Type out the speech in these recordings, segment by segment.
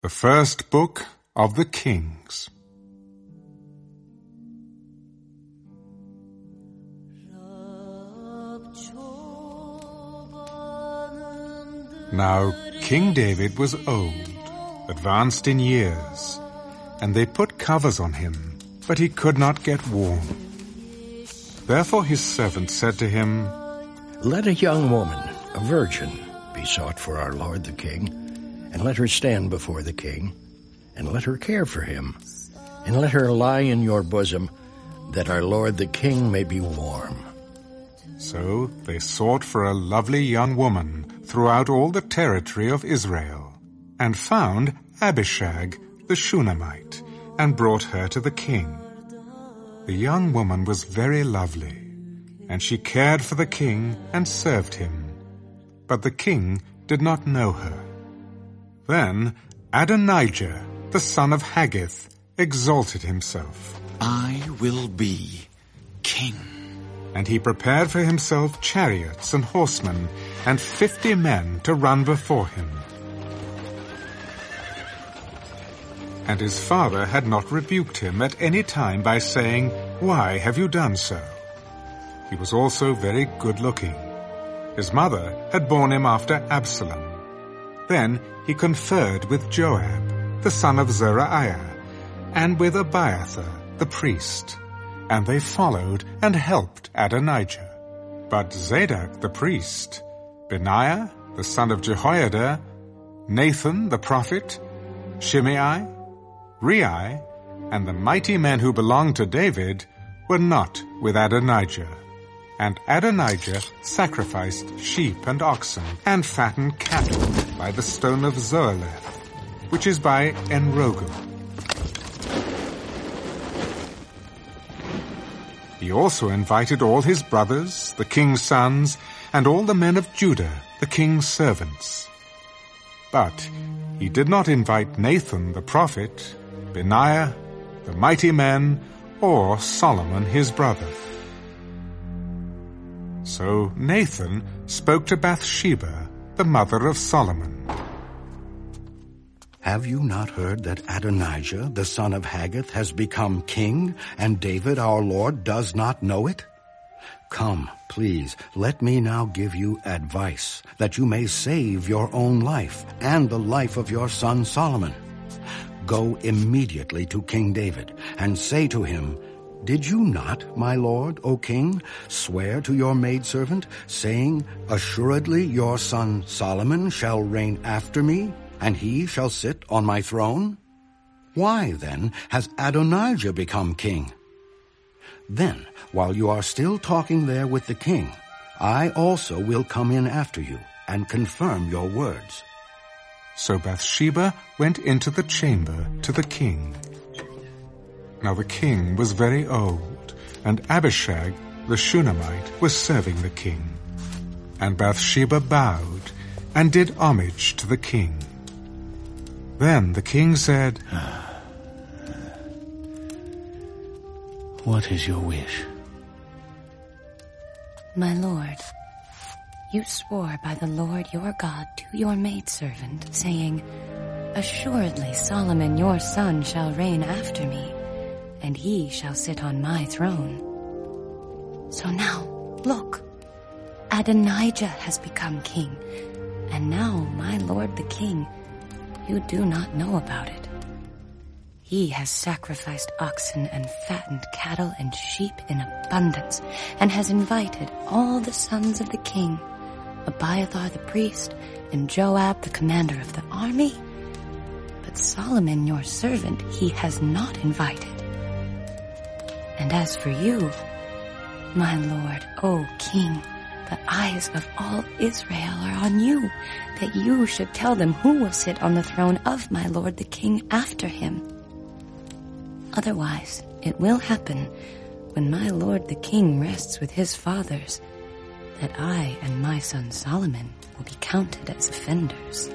The first book of the Kings. Now King David was old, advanced in years, and they put covers on him, but he could not get warm. Therefore his servant said to him, Let a young woman, a virgin, be sought for our lord the king, and let her stand before the king, and let her care for him, and let her lie in your bosom, that our lord the king may be warm. So they sought for a lovely young woman throughout all the territory of Israel, and found Abishag the Shunammite, and brought her to the king. The young woman was very lovely, and she cared for the king and served him. But the king did not know her. Then Adonijah, the son of Haggith, exalted himself. I will be king. And he prepared for himself chariots and horsemen, and fifty men to run before him. And his father had not rebuked him at any time by saying, Why have you done so? He was also very good looking. His mother had borne him after Absalom. Then he conferred with Joab, the son of Zeruiah, and with Abiathar, the priest. And they followed and helped Adonijah. But Zadok the priest, Benaiah, the son of Jehoiada, Nathan the prophet, Shimei, Rei, and the mighty men who belonged to David were not with Adonijah. And Adonijah sacrificed sheep and oxen and fattened cattle by the stone of Zoheleth, which is by En Rogel. He also invited all his brothers, the king's sons, and all the men of Judah, the king's servants. But he did not invite Nathan the prophet, Benaiah, the mighty men, or Solomon his brother. So Nathan spoke to Bathsheba, the mother of Solomon. Have you not heard that Adonijah, the son of Haggith, has become king, and David our Lord does not know it? Come, please, let me now give you advice, that you may save your own life and the life of your son Solomon. Go immediately to King David, and say to him, Did you not, my lord, O king, swear to your maidservant, saying, Assuredly your son Solomon shall reign after me, and he shall sit on my throne? Why, then, has Adonijah become king? Then, while you are still talking there with the king, I also will come in after you and confirm your words. So Bathsheba went into the chamber to the king. Now the king was very old, and Abishag the Shunammite was serving the king. And Bathsheba bowed and did homage to the king. Then the king said, What is your wish? My lord, you swore by the Lord your God to your maidservant, saying, Assuredly Solomon your son shall reign after me, and he shall sit on my throne. So now, look, Adonijah has become king, and now, my lord the king, you do not know about it. He has sacrificed oxen and fattened cattle and sheep in abundance, and has invited all the sons of the king, Abiathar the priest, and Joab the commander of the army. But Solomon your servant he has not invited. And as for you, my lord, O king, the eyes of all Israel are on you, that you should tell them who will sit on the throne of my lord the king after him. Otherwise, it will happen, when my lord the king rests with his fathers, that I and my son Solomon will be counted as offenders.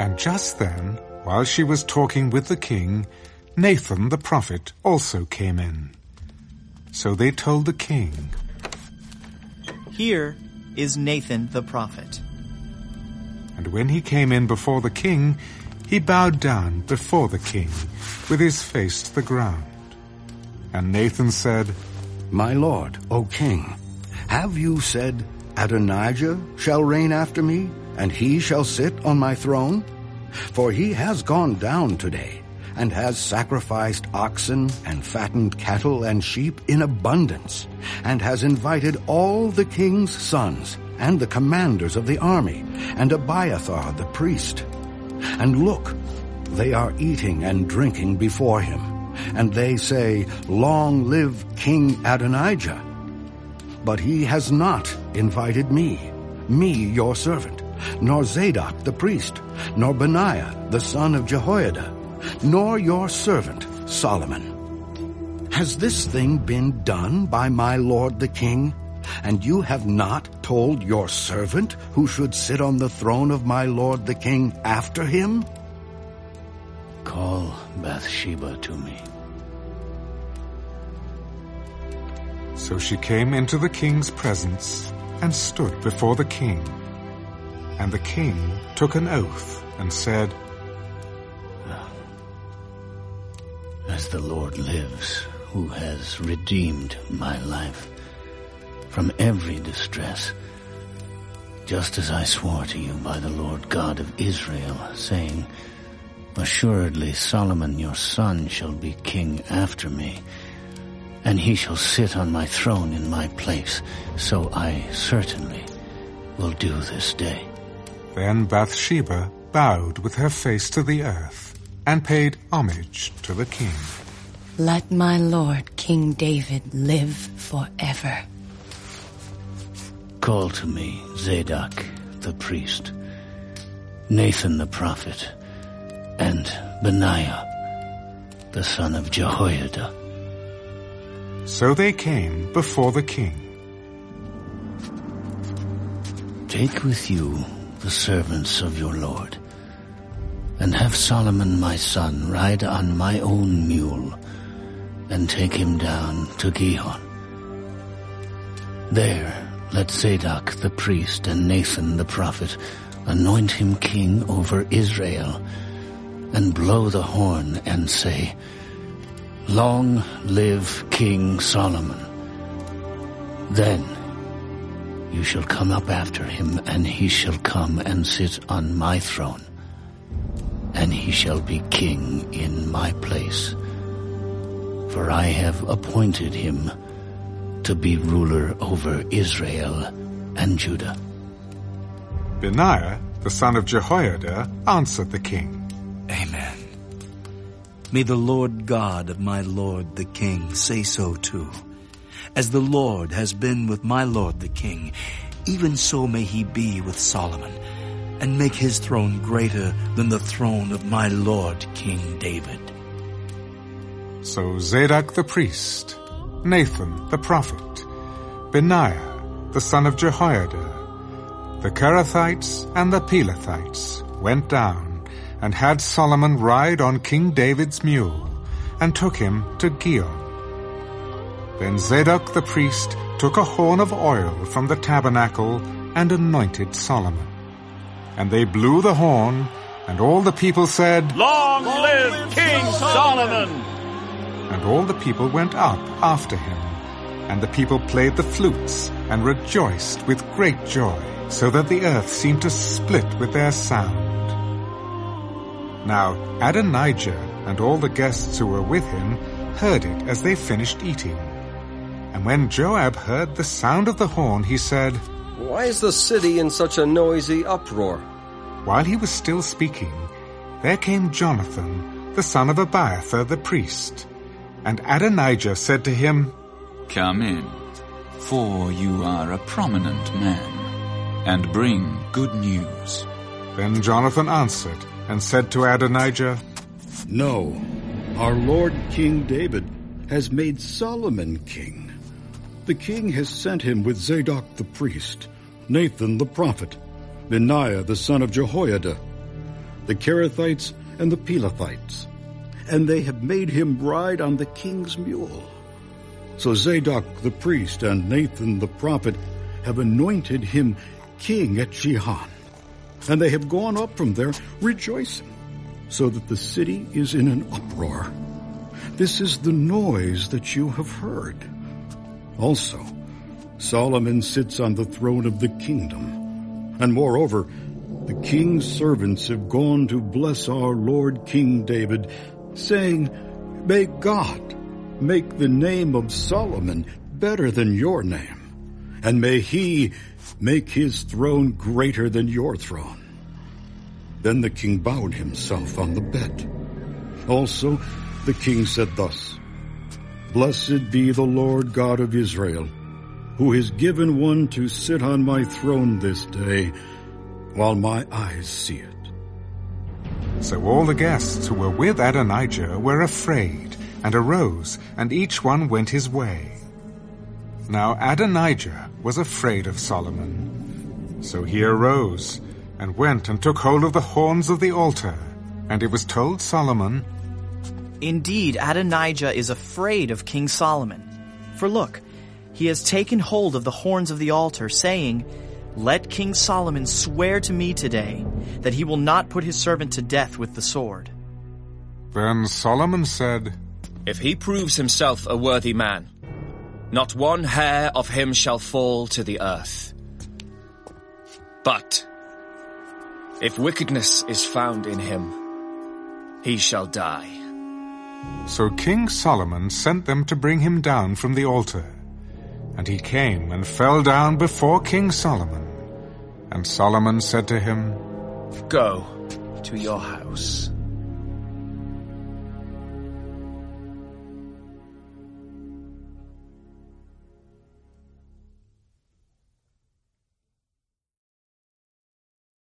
And just then, while she was talking with the king, Nathan the prophet also came in. So they told the king, Here is Nathan the prophet. And when he came in before the king, he bowed down before the king, with his face to the ground. And Nathan said, My lord, O king, have you said, Adonijah shall reign after me, and he shall sit on my throne? For he has gone down today, and has sacrificed oxen and fattened cattle and sheep in abundance, and has invited all the king's sons, and the commanders of the army, and Abiathar the priest. And look, they are eating and drinking before him, and they say, Long live King Adonijah. But he has not invited me, me your servant, nor Zadok the priest, nor Benaiah the son of Jehoiada, nor your servant Solomon. Has this thing been done by my lord the king? And you have not told your servant who should sit on the throne of my lord the king after him? Call Bathsheba to me. So she came into the king's presence and stood before the king. And the king took an oath and said, As the Lord lives, who has redeemed my life from every distress, just as I swore to you by the Lord God of Israel, saying, Assuredly Solomon your son shall be king after me, and he shall sit on my throne in my place, so I certainly will do this day. Then Bathsheba bowed with her face to the earth and paid homage to the king. Let my lord King David live forever. Call to me Zadok the priest, Nathan the prophet, and Benaiah the son of Jehoiada. So they came before the king. Take with you the servants of your Lord, and have Solomon my son ride on my own mule, and take him down to Gihon. There let Zadok the priest and Nathan the prophet anoint him king over Israel, and blow the horn and say, Long live King Solomon. Then you shall come up after him, and he shall come and sit on my throne, and he shall be king in my place. For I have appointed him to be ruler over Israel and Judah. Benaiah, the son of Jehoiada, answered the king. Amen. May the Lord God of my Lord the King say so too. As the Lord has been with my Lord the King, even so may he be with Solomon, and make his throne greater than the throne of my Lord King David. So Zadok the priest, Nathan the prophet, Benaiah the son of Jehoiada, the Kerethites and the Pelethites went down and had Solomon ride on King David's mule, and took him to Gihon. Then Zadok the priest took a horn of oil from the tabernacle and anointed Solomon. And they blew the horn, and all the people said, Long live King Solomon! And all the people went up after him, and the people played the flutes and rejoiced with great joy, so that the earth seemed to split with their sound. Now Adonijah and all the guests who were with him heard it as they finished eating. And when Joab heard the sound of the horn, he said, Why is the city in such a noisy uproar? While he was still speaking, there came Jonathan, the son of Abiathar the priest. And Adonijah said to him, Come in, for you are a prominent man, and bring good news. Then Jonathan answered and said to Adonijah, No, our Lord King David has made Solomon king. The king has sent him with Zadok the priest, Nathan the prophet, Benaiah the son of Jehoiada, the Kerethites and the Pelethites, and they have made him ride on the king's mule. So Zadok the priest and Nathan the prophet have anointed him king at Gihon. and they have gone up from there rejoicing, so that the city is in an uproar. This is the noise that you have heard. Also, Solomon sits on the throne of the kingdom, and moreover, the king's servants have gone to bless our Lord King David, saying, May God make the name of Solomon better than your name, and may he make his throne greater than your throne. Then the king bowed himself on the bed. Also, the king said thus, Blessed be the Lord God of Israel, who has given one to sit on my throne this day, while my eyes see it. So all the guests who were with Adonijah were afraid, and arose, and each one went his way. Now Adonijah was afraid of Solomon. So he arose, and went and took hold of the horns of the altar. And it was told Solomon, Indeed, Adonijah is afraid of King Solomon. For look, he has taken hold of the horns of the altar, saying, Let King Solomon swear to me today that he will not put his servant to death with the sword. Then Solomon said, If he proves himself a worthy man, not one hair of him shall fall to the earth. But if wickedness is found in him, he shall die. So King Solomon sent them to bring him down from the altar. And he came and fell down before King Solomon. And Solomon said to him, Go to your house.